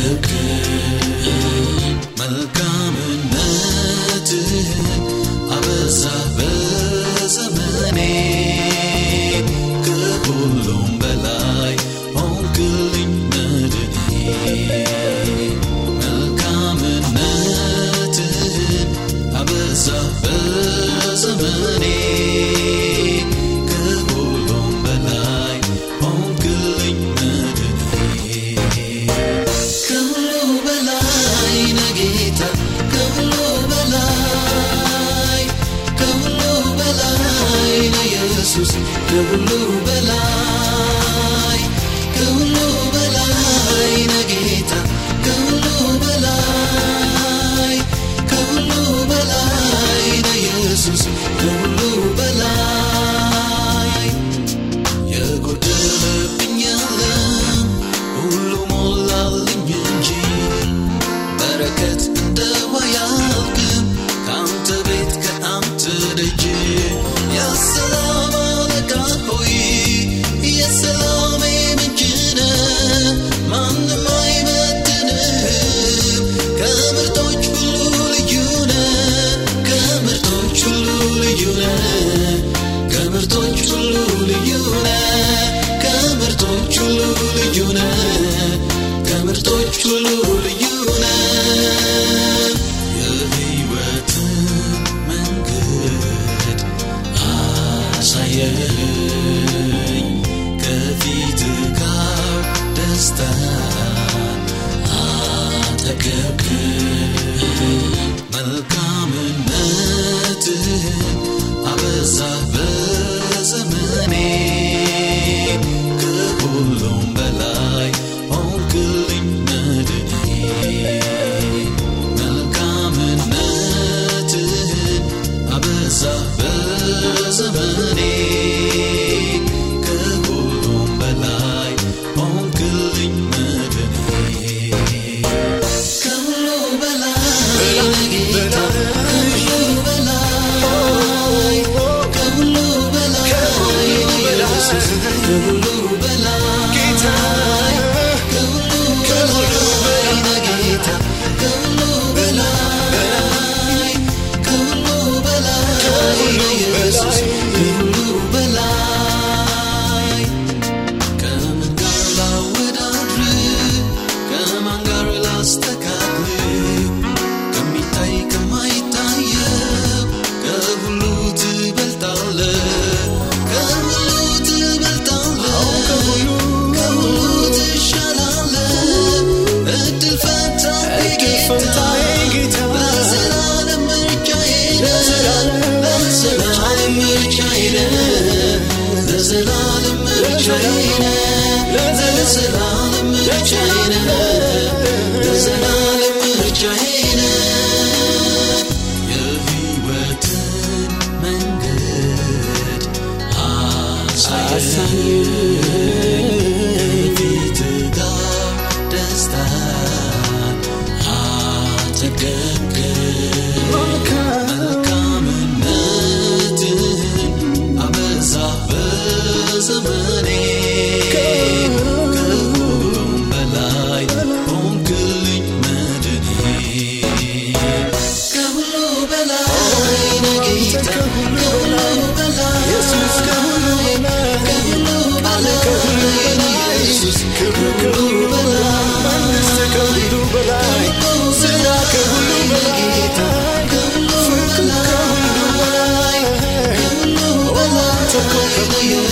Today. ኢየሱስ ከሁሉ በላይ ከሁሉ በላይ ነጌታ ከሁሉ በላይ ከሁሉ በላይ ነኢየሱስ ችሉ ልዩ መንገድ አሳየኝ። ከፊትህ ነኝ መድኔ lost the